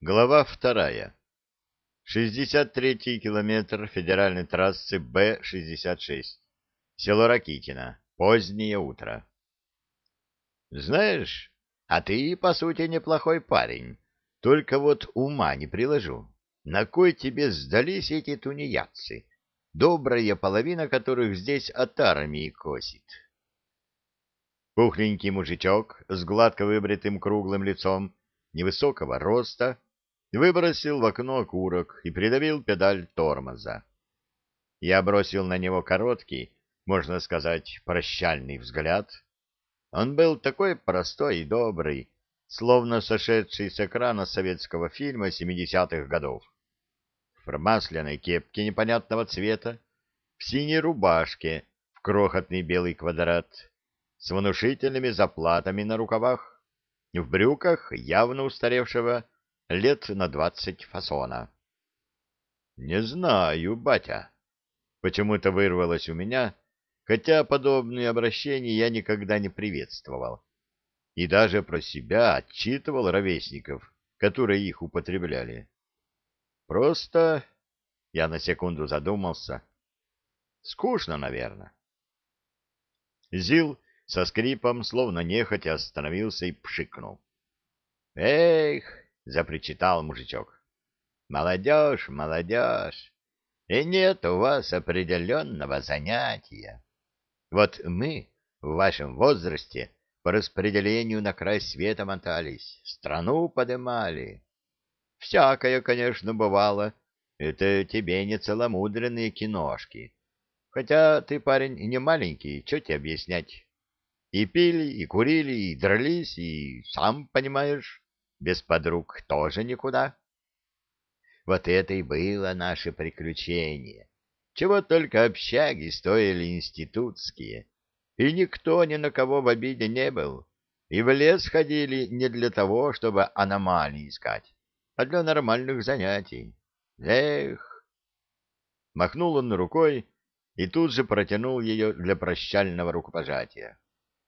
Глава вторая. 63-й километр федеральной трассы Б-66. Село Ракитино. Позднее утро. Знаешь, а ты, по сути, неплохой парень. Только вот ума не приложу. На кой тебе сдались эти тунеядцы, добрая половина которых здесь от армии косит? Пухленький мужичок с гладко выбритым круглым лицом, невысокого роста, выбросил в окно окурок и придавил педаль тормоза. Я бросил на него короткий, можно сказать, прощальный взгляд. Он был такой простой и добрый, словно сошедший с экрана советского фильма 70-х годов. В промасленной кепке непонятного цвета, в синей рубашке, в крохотный белый квадрат, с внушительными заплатами на рукавах, в брюках явно устаревшего лет на двадцать фасона. — Не знаю, батя. Почему-то вырвалось у меня, хотя подобные обращения я никогда не приветствовал. И даже про себя отчитывал ровесников, которые их употребляли. Просто я на секунду задумался. Скучно, наверное. Зил со скрипом, словно нехотя, остановился и пшикнул. «Эх, запричитал мужичок. Молодежь, молодежь, и нет у вас определенного занятия. Вот мы в вашем возрасте по распределению на край света мотались, страну подымали. Всякое, конечно, бывало. Это тебе не целомудренные киношки. Хотя ты, парень, не маленький, что тебе объяснять? И пили, и курили, и дрались, и, сам понимаешь, без подруг тоже никуда. Вот это и было наше приключение. Чего только общаги стоили институтские. И никто ни на кого в обиде не был. И в лес ходили не для того, чтобы аномалии искать, а для нормальных занятий. Эх! Махнул он рукой и тут же протянул ее для прощального рукопожатия.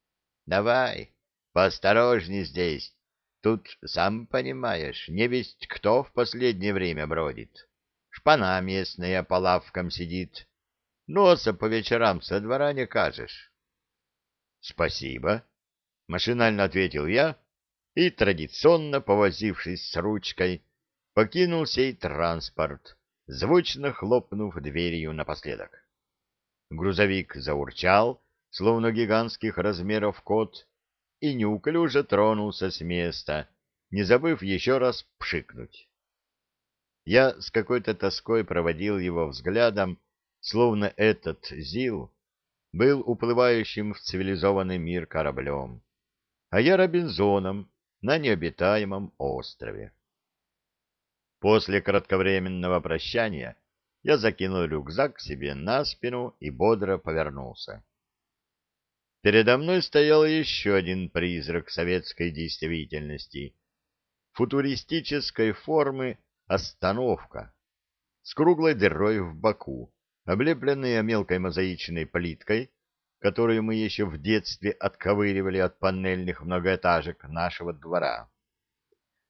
— Давай, поосторожней здесь, Тут, сам понимаешь, не весть кто в последнее время бродит. Шпана местная по лавкам сидит. Носа по вечерам со двора не кажешь. — Спасибо, — машинально ответил я и, традиционно повозившись с ручкой, покинул сей транспорт, звучно хлопнув дверью напоследок. Грузовик заурчал, словно гигантских размеров кот, и неуклюже тронулся с места, не забыв еще раз пшикнуть. Я с какой-то тоской проводил его взглядом, словно этот Зил был уплывающим в цивилизованный мир кораблем, а я Робинзоном на необитаемом острове. После кратковременного прощания я закинул рюкзак себе на спину и бодро повернулся. Передо мной стоял еще один призрак советской действительности. Футуристической формы остановка с круглой дырой в боку, облепленная мелкой мозаичной плиткой, которую мы еще в детстве отковыривали от панельных многоэтажек нашего двора.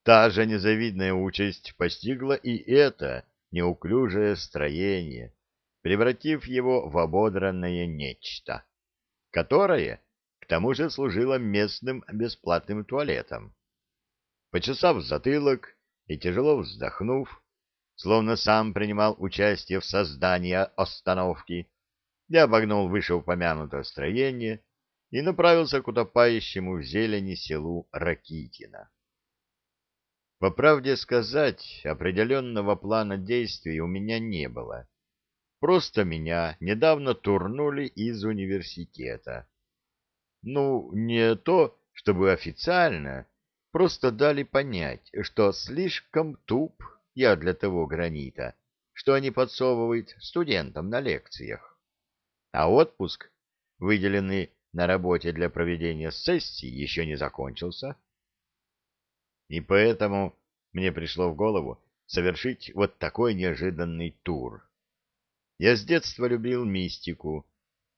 Та же незавидная участь постигла и это неуклюжее строение, превратив его в ободранное нечто которое, к тому же, служило местным бесплатным туалетом. Почесав затылок и тяжело вздохнув, словно сам принимал участие в создании остановки, я обогнул вышеупомянутое строение и направился к утопающему в зелени селу Ракитина. По правде сказать, определенного плана действий у меня не было. Просто меня недавно турнули из университета. Ну, не то, чтобы официально, просто дали понять, что слишком туп я для того гранита, что они подсовывают студентам на лекциях. А отпуск, выделенный на работе для проведения сессии, еще не закончился. И поэтому мне пришло в голову совершить вот такой неожиданный тур. Я с детства любил мистику,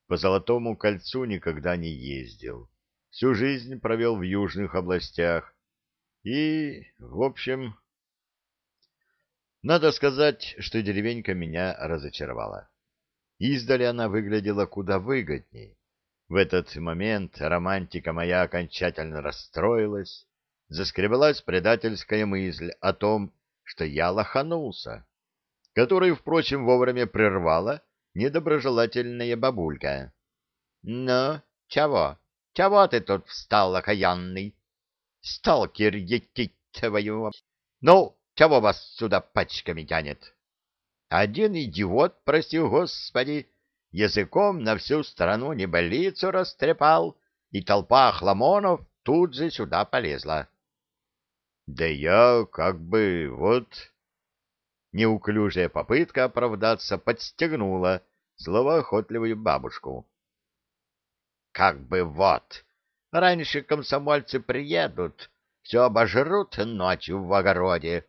по Золотому кольцу никогда не ездил, всю жизнь провел в южных областях и, в общем, Надо сказать, что деревенька меня разочаровала. Издали она выглядела куда выгодней. В этот момент романтика моя окончательно расстроилась, заскребалась предательская мысль о том, что я лоханулся, которую, впрочем, вовремя прервала недоброжелательная бабулька. — Ну, чего? Чего ты тут встал, окаянный? Сталкер, твою... Ну, чего вас сюда пачками тянет? Один идиот, прости господи, языком на всю страну небылицу растрепал, и толпа хламонов тут же сюда полезла. Да я как бы вот... Неуклюжая попытка оправдаться подстегнула словоохотливую бабушку. Как бы вот, раньше комсомольцы приедут, все обожрут ночью в огороде,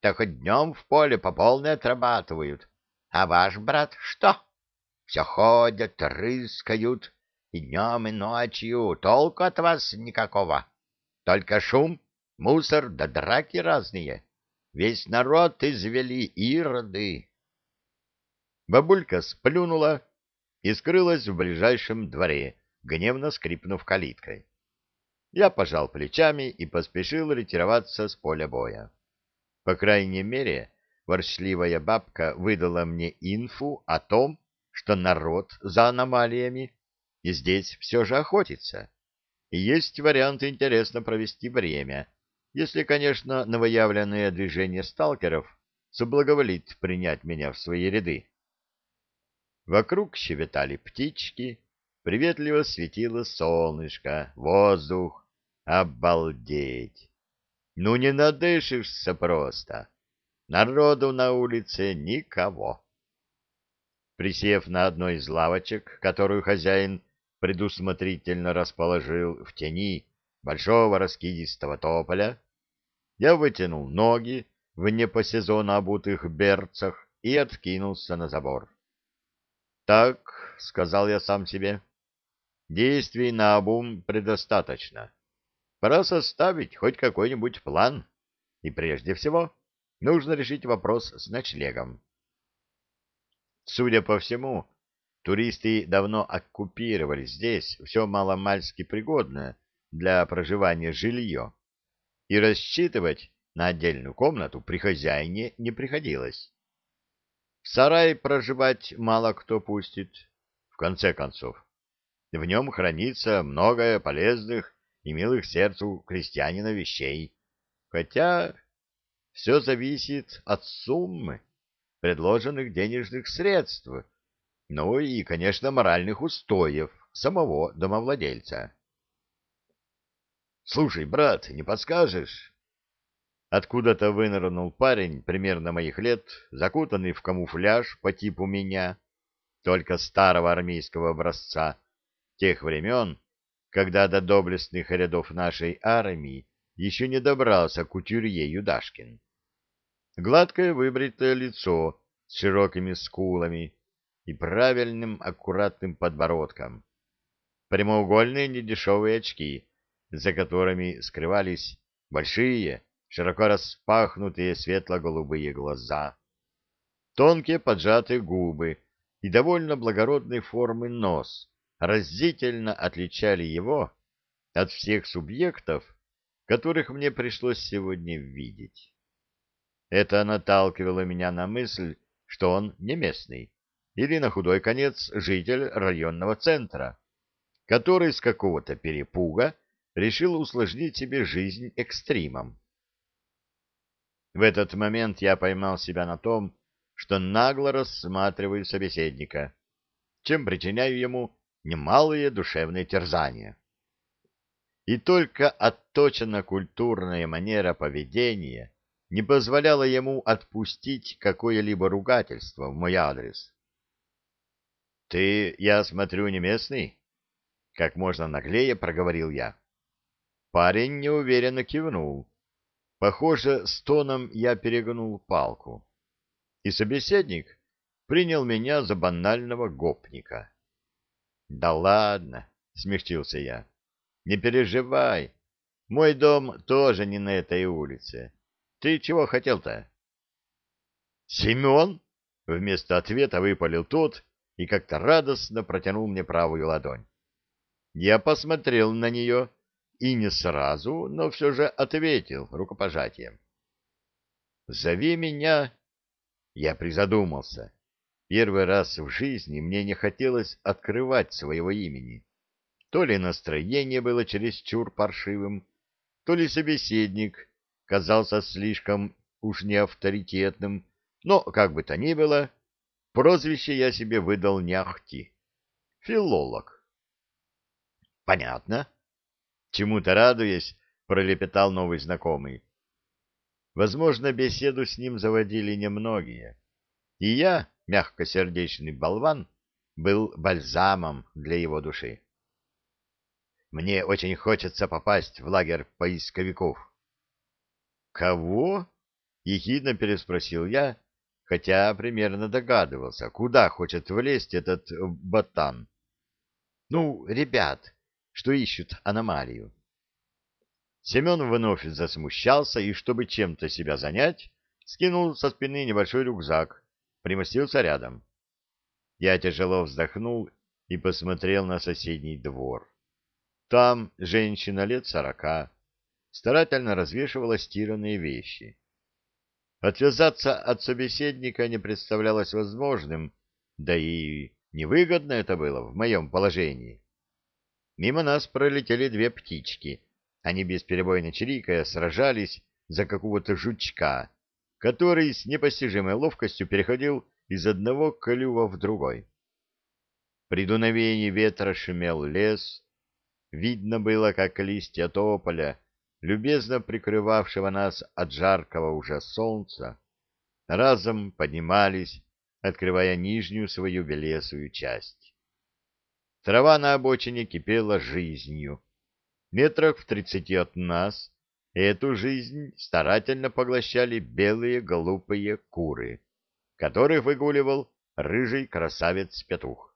так хоть днем в поле по полной отрабатывают. А ваш брат что? Все ходят, рыскают, и днем, и ночью, толку от вас никакого. Только шум, мусор да драки разные. Весь народ извели ироды. Бабулька сплюнула и скрылась в ближайшем дворе, гневно скрипнув калиткой. Я пожал плечами и поспешил ретироваться с поля боя. По крайней мере, ворчливая бабка выдала мне инфу о том, что народ за аномалиями и здесь все же охотится. И есть вариант интересно провести время, если, конечно, новоявленное движение сталкеров соблаговолит принять меня в свои ряды. Вокруг щебетали птички, приветливо светило солнышко, воздух. Обалдеть! Ну не надышишься просто. Народу на улице никого. Присев на одной из лавочек, которую хозяин предусмотрительно расположил в тени большого раскидистого тополя, я вытянул ноги в не по сезону обутых берцах и откинулся на забор. «Так», — сказал я сам себе, — «действий на обум предостаточно. Пора составить хоть какой-нибудь план. И прежде всего нужно решить вопрос с ночлегом. Судя по всему, туристы давно оккупировали здесь все маломальски пригодное для проживания жилье, и рассчитывать на отдельную комнату при хозяине не приходилось. В сарай проживать мало кто пустит, в конце концов. В нем хранится многое полезных и милых сердцу крестьянина вещей, хотя все зависит от суммы предложенных денежных средств, ну и, конечно, моральных устоев самого домовладельца. «Слушай, брат, не подскажешь?» Откуда-то вынырнул парень примерно моих лет, закутанный в камуфляж по типу меня, только старого армейского образца, тех времен, когда до доблестных рядов нашей армии еще не добрался кутюрье Юдашкин. Гладкое выбритое лицо с широкими скулами и правильным аккуратным подбородком. Прямоугольные недешевые очки, за которыми скрывались большие, широко распахнутые светло-голубые глаза. Тонкие поджатые губы и довольно благородной формы нос разительно отличали его от всех субъектов, которых мне пришлось сегодня видеть. Это наталкивало меня на мысль, что он не местный, или на худой конец житель районного центра, который с какого-то перепуга решил усложнить себе жизнь экстримом. В этот момент я поймал себя на том, что нагло рассматриваю собеседника, чем причиняю ему немалые душевные терзания. И только отточена культурная манера поведения не позволяла ему отпустить какое-либо ругательство в мой адрес. — Ты, я смотрю, не местный? — как можно наглее проговорил я. Парень неуверенно кивнул. Похоже, с тоном я перегнул палку. И собеседник принял меня за банального гопника. — Да ладно, — смягчился я, — не переживай. Мой дом тоже не на этой улице. Ты чего хотел-то? Семен? Вместо ответа выпалил тот и как-то радостно протянул мне правую ладонь. Я посмотрел на нее и не сразу, но все же ответил рукопожатием. «Зови меня...» Я призадумался. Первый раз в жизни мне не хотелось открывать своего имени. То ли настроение было чересчур паршивым, то ли собеседник казался слишком уж неавторитетным, но, как бы то ни было, прозвище я себе выдал не ахти. Филолог. Понятно. Чему-то радуясь, пролепетал новый знакомый. Возможно, беседу с ним заводили немногие. И я, мягкосердечный болван, был бальзамом для его души. Мне очень хочется попасть в лагерь поисковиков. «Кого?» — ехидно переспросил я, хотя примерно догадывался, куда хочет влезть этот ботан. «Ну, ребят, что ищут аномалию». Семен вновь засмущался и, чтобы чем-то себя занять, скинул со спины небольшой рюкзак, примостился рядом. Я тяжело вздохнул и посмотрел на соседний двор. Там женщина лет сорока старательно развешивала стиранные вещи. Отвязаться от собеседника не представлялось возможным, да и невыгодно это было в моем положении. Мимо нас пролетели две птички — они бесперебойно чирикая сражались за какого-то жучка, который с непостижимой ловкостью переходил из одного клюва в другой. При дуновении ветра шумел лес. Видно было, как листья тополя, любезно прикрывавшего нас от жаркого уже солнца, разом поднимались, открывая нижнюю свою белесую часть. Трава на обочине кипела жизнью, Метрах в тридцати от нас эту жизнь старательно поглощали белые глупые куры, которых выгуливал рыжий красавец-петух,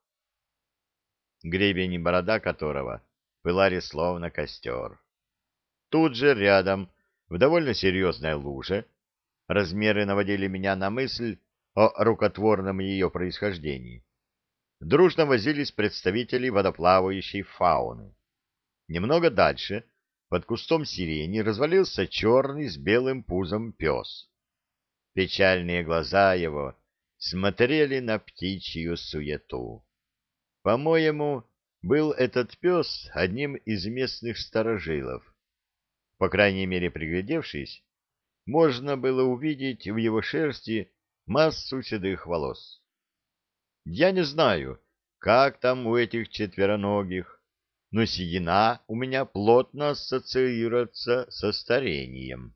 гребень и борода которого пылали словно костер. Тут же рядом, в довольно серьезной луже, размеры наводили меня на мысль о рукотворном ее происхождении. Дружно возились представители водоплавающей фауны. Немного дальше, под кустом сирени, развалился черный с белым пузом пес. Печальные глаза его смотрели на птичью суету. По-моему, был этот пес одним из местных старожилов. По крайней мере, приглядевшись, можно было увидеть в его шерсти массу седых волос. Я не знаю, как там у этих четвероногих, но седина у меня плотно ассоциируется со старением.